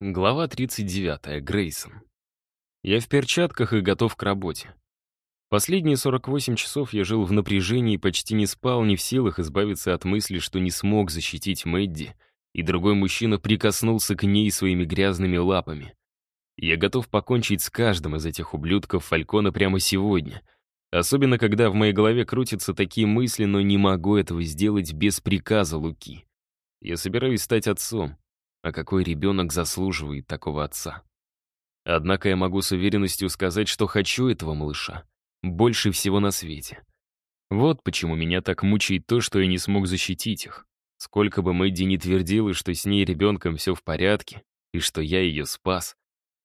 Глава 39. Грейсон. Я в перчатках и готов к работе. Последние 48 часов я жил в напряжении и почти не спал, не в силах избавиться от мысли, что не смог защитить Мэдди, и другой мужчина прикоснулся к ней своими грязными лапами. Я готов покончить с каждым из этих ублюдков Фалькона прямо сегодня. Особенно, когда в моей голове крутятся такие мысли, но не могу этого сделать без приказа Луки. Я собираюсь стать отцом, а какой ребенок заслуживает такого отца? Однако я могу с уверенностью сказать, что хочу этого малыша. Больше всего на свете. Вот почему меня так мучает то, что я не смог защитить их. Сколько бы Мэдди не твердила, что с ней ребенком все в порядке, и что я ее спас,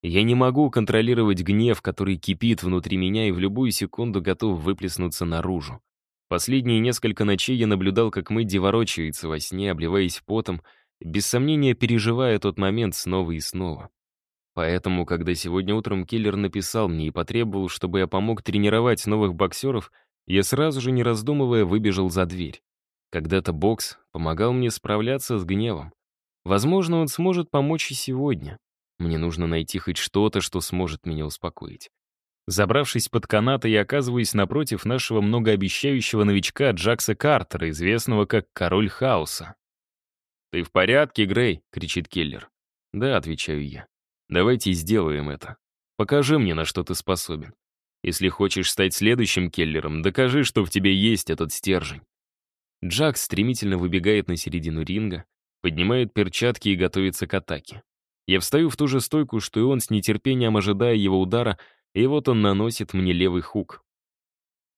я не могу контролировать гнев, который кипит внутри меня и в любую секунду готов выплеснуться наружу. Последние несколько ночей я наблюдал, как Мэдди ворочается во сне, обливаясь потом, без сомнения переживая тот момент снова и снова. Поэтому, когда сегодня утром киллер написал мне и потребовал, чтобы я помог тренировать новых боксеров, я сразу же, не раздумывая, выбежал за дверь. Когда-то бокс помогал мне справляться с гневом. Возможно, он сможет помочь и сегодня. Мне нужно найти хоть что-то, что сможет меня успокоить. Забравшись под канаты, я оказываюсь напротив нашего многообещающего новичка Джакса Картера, известного как Король Хаоса. «Ты в порядке, Грей?» — кричит Келлер. «Да», — отвечаю я. «Давайте сделаем это. Покажи мне, на что ты способен. Если хочешь стать следующим Келлером, докажи, что в тебе есть этот стержень». Джак стремительно выбегает на середину ринга, поднимает перчатки и готовится к атаке. Я встаю в ту же стойку, что и он, с нетерпением ожидая его удара, и вот он наносит мне левый хук.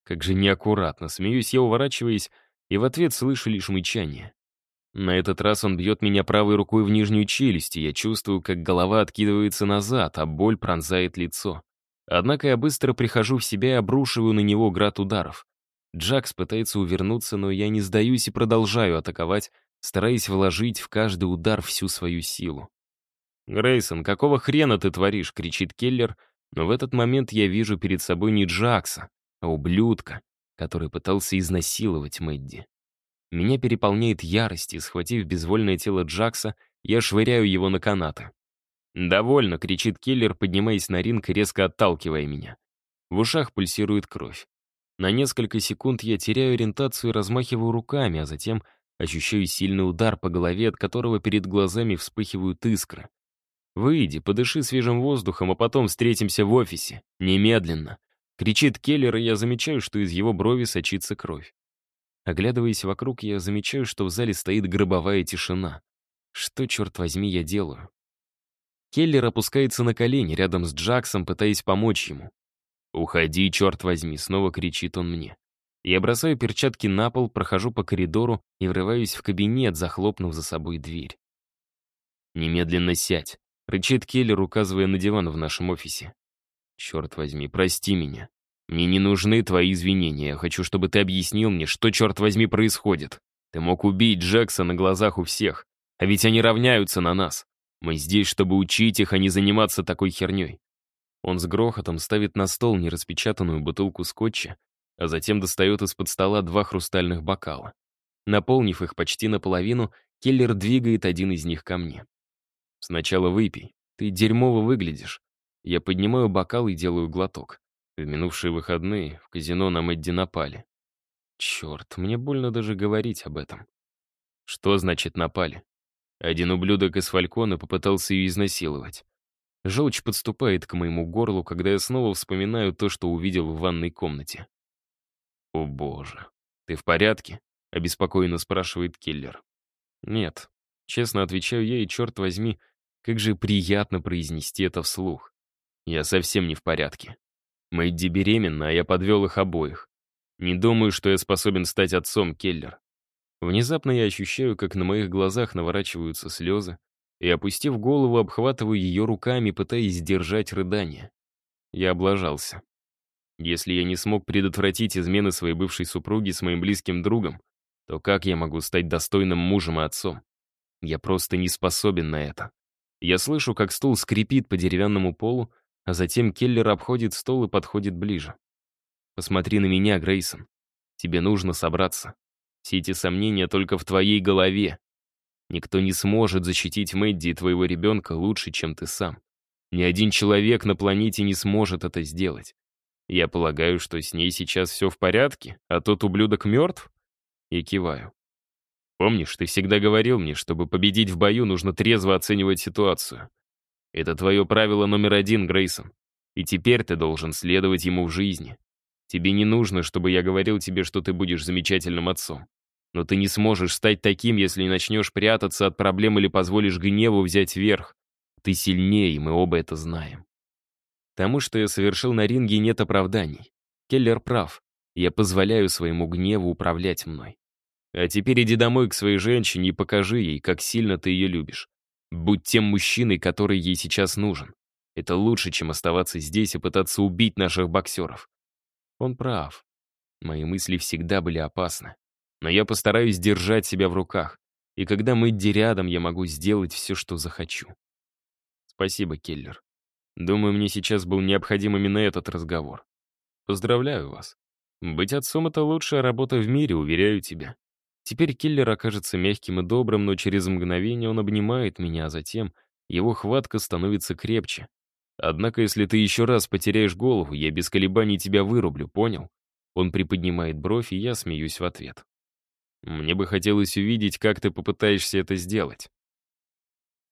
Как же неаккуратно, смеюсь я, уворачиваясь, и в ответ слышу лишь мычание. На этот раз он бьет меня правой рукой в нижнюю челюсть, и я чувствую, как голова откидывается назад, а боль пронзает лицо. Однако я быстро прихожу в себя и обрушиваю на него град ударов. Джакс пытается увернуться, но я не сдаюсь и продолжаю атаковать, стараясь вложить в каждый удар всю свою силу. «Грейсон, какого хрена ты творишь?» — кричит Келлер, но в этот момент я вижу перед собой не Джакса, а ублюдка, который пытался изнасиловать Мэдди. Меня переполняет ярость, и, схватив безвольное тело Джакса, я швыряю его на канаты. «Довольно!» — кричит киллер, поднимаясь на ринг и резко отталкивая меня. В ушах пульсирует кровь. На несколько секунд я теряю ориентацию и размахиваю руками, а затем ощущаю сильный удар по голове, от которого перед глазами вспыхивают искры. «Выйди, подыши свежим воздухом, а потом встретимся в офисе. Немедленно!» Кричит Келлер, и я замечаю, что из его брови сочится кровь. Оглядываясь вокруг, я замечаю, что в зале стоит гробовая тишина. Что, черт возьми, я делаю? Келлер опускается на колени рядом с Джаксом, пытаясь помочь ему. «Уходи, черт возьми!» — снова кричит он мне. Я бросаю перчатки на пол, прохожу по коридору и врываюсь в кабинет, захлопнув за собой дверь. «Немедленно сядь», — рычит Келлер, указывая на диван в нашем офисе. «Черт возьми, прости меня. Мне не нужны твои извинения. Я хочу, чтобы ты объяснил мне, что, черт возьми, происходит. Ты мог убить Джекса на глазах у всех. А ведь они равняются на нас. Мы здесь, чтобы учить их, а не заниматься такой херней. Он с грохотом ставит на стол нераспечатанную бутылку скотча, а затем достает из-под стола два хрустальных бокала. Наполнив их почти наполовину, Келлер двигает один из них ко мне. «Сначала выпей. Ты дерьмово выглядишь». Я поднимаю бокал и делаю глоток. В минувшие выходные в казино на Мэдди напали. Черт, мне больно даже говорить об этом. Что значит напали? Один ублюдок из Фалькона попытался ее изнасиловать. Желчь подступает к моему горлу, когда я снова вспоминаю то, что увидел в ванной комнате. «О боже, ты в порядке?» — обеспокоенно спрашивает киллер. «Нет», — честно отвечаю я, и черт возьми, как же приятно произнести это вслух. Я совсем не в порядке. Мэдди беременна, а я подвел их обоих. Не думаю, что я способен стать отцом, Келлер. Внезапно я ощущаю, как на моих глазах наворачиваются слезы, и, опустив голову, обхватываю ее руками, пытаясь сдержать рыдание. Я облажался. Если я не смог предотвратить измены своей бывшей супруги с моим близким другом, то как я могу стать достойным мужем и отцом? Я просто не способен на это. Я слышу, как стул скрипит по деревянному полу, а затем Келлер обходит стол и подходит ближе. «Посмотри на меня, Грейсон. Тебе нужно собраться. Все эти сомнения только в твоей голове». Никто не сможет защитить Мэдди и твоего ребенка лучше, чем ты сам. Ни один человек на планете не сможет это сделать. Я полагаю, что с ней сейчас все в порядке, а тот ублюдок мертв? И киваю. Помнишь, ты всегда говорил мне, чтобы победить в бою, нужно трезво оценивать ситуацию. Это твое правило номер один, Грейсон. И теперь ты должен следовать ему в жизни. Тебе не нужно, чтобы я говорил тебе, что ты будешь замечательным отцом. Но ты не сможешь стать таким, если не начнешь прятаться от проблем или позволишь гневу взять верх. Ты сильнее, и мы оба это знаем. Тому, что я совершил на ринге, нет оправданий. Келлер прав. Я позволяю своему гневу управлять мной. А теперь иди домой к своей женщине и покажи ей, как сильно ты ее любишь. Будь тем мужчиной, который ей сейчас нужен. Это лучше, чем оставаться здесь и пытаться убить наших боксеров. Он прав. Мои мысли всегда были опасны. Но я постараюсь держать себя в руках. И когда Мэдди рядом, я могу сделать все, что захочу. Спасибо, Келлер. Думаю, мне сейчас был необходим именно этот разговор. Поздравляю вас. Быть отцом — это лучшая работа в мире, уверяю тебя. Теперь киллер окажется мягким и добрым, но через мгновение он обнимает меня, а затем его хватка становится крепче. Однако, если ты еще раз потеряешь голову, я без колебаний тебя вырублю, понял? Он приподнимает бровь, и я смеюсь в ответ. Мне бы хотелось увидеть, как ты попытаешься это сделать.